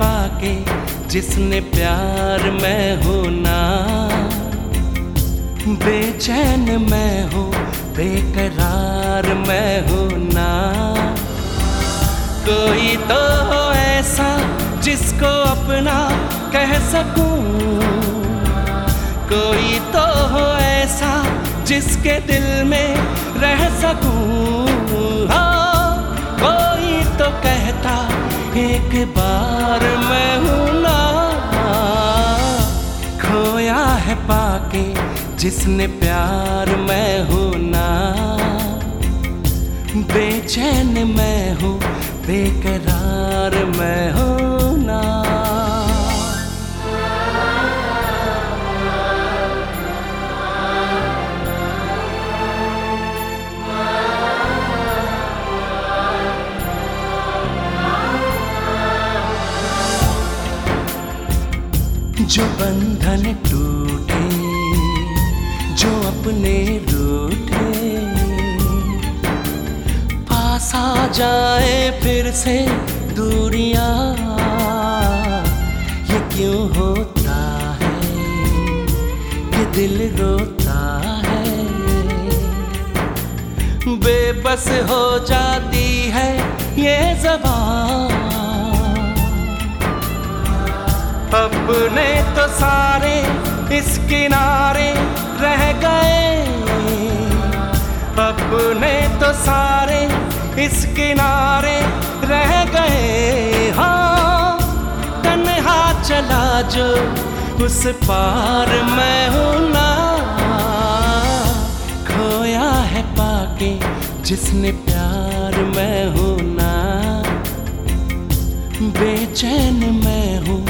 पाके, जिसने प्यार मैं हूँ ना। बेचैन मैं हूँ, बेकरार मैं हूँ ना। कोई तो हो ऐसा, जिसको अपना कह सकूँ। कोई तो हो ऐसा, जिसके दिल में रह सकूँ। हाँ कोई तो कहता एक बार मैं हूँ ना। खोया है पाके, जिसने प्यार मैं हूँ ना। बेचैन मैं हूँ, बेकरार मैं हूँ ना। बंधन टूटे, जो अपने रूठे। पास आ जाए फिर से दूरियाँ, ये क्यों होता है? ये दिल रोता है। बेबस हो जाती है ये जबान अपने तो सारे इस किनारे रह गए। अपने तो सारे इस किनारे रह गए। हाँ तन्हा चला जो उस पार मैं हूँ ना। खोया है पाके जिसने प्यार मैं हूँ ना। बेचैन मैं हूँ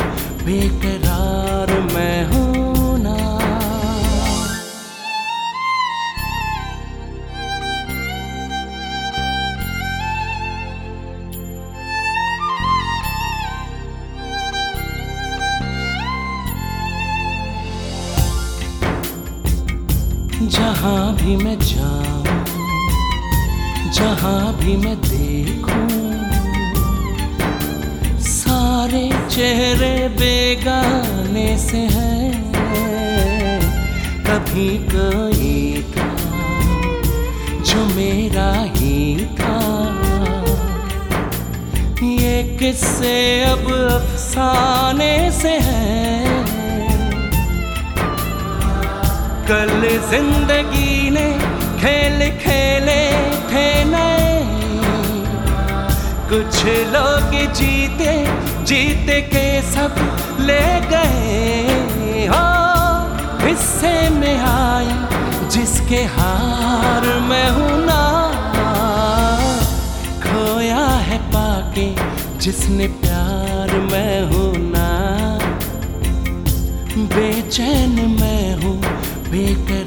बेकरार मैं हूँ ना। जहाँ भी मैं जाऊँ जहाँ भी मैं देखूँ सारे चेहरे बेगाने से हैं। कभी कोई था जो मेरा ही था। ये किस्से अब अफसाने से हैं। कल ज़िंदगी ने खेल खेले थे नए कुछ लोग जीते जीते के सब ले गए। हो, हिस्से में आई जिसके हार में हूँ ना। खोया है पाके, जिसने प्यार में हूँ ना। बेचैन मैं हूँ, बेकर